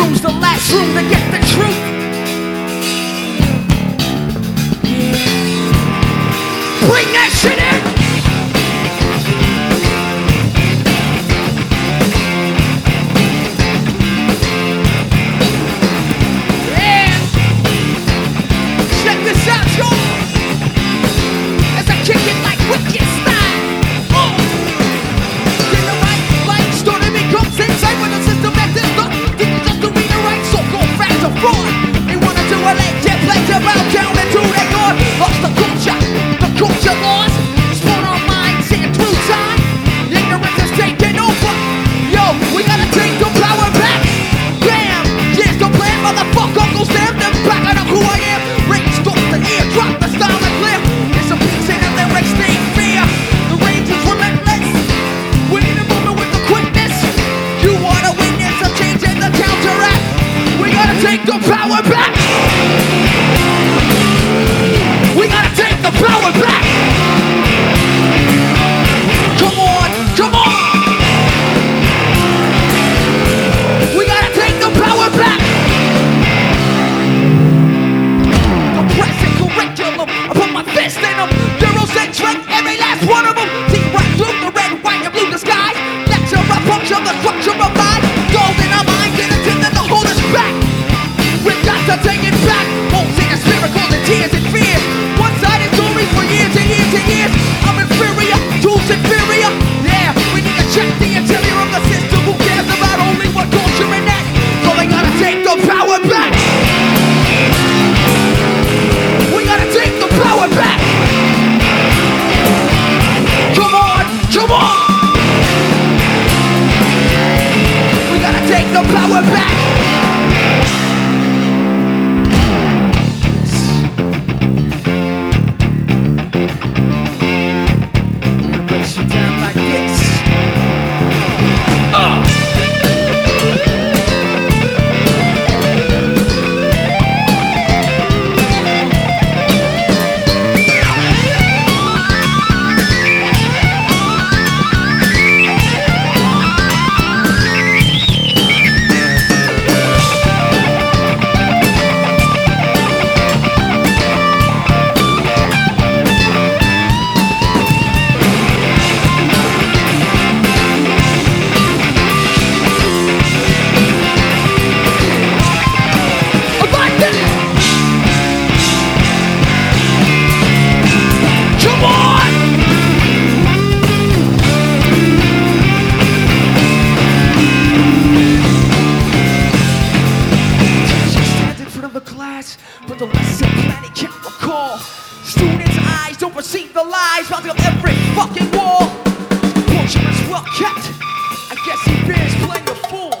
room's the last room to get the truth. graduate of the class, but the lesson plan he can't recall. Students' eyes don't perceive the lies mounting up every fucking wall. Portion is well kept. I guess he bears playing the fool.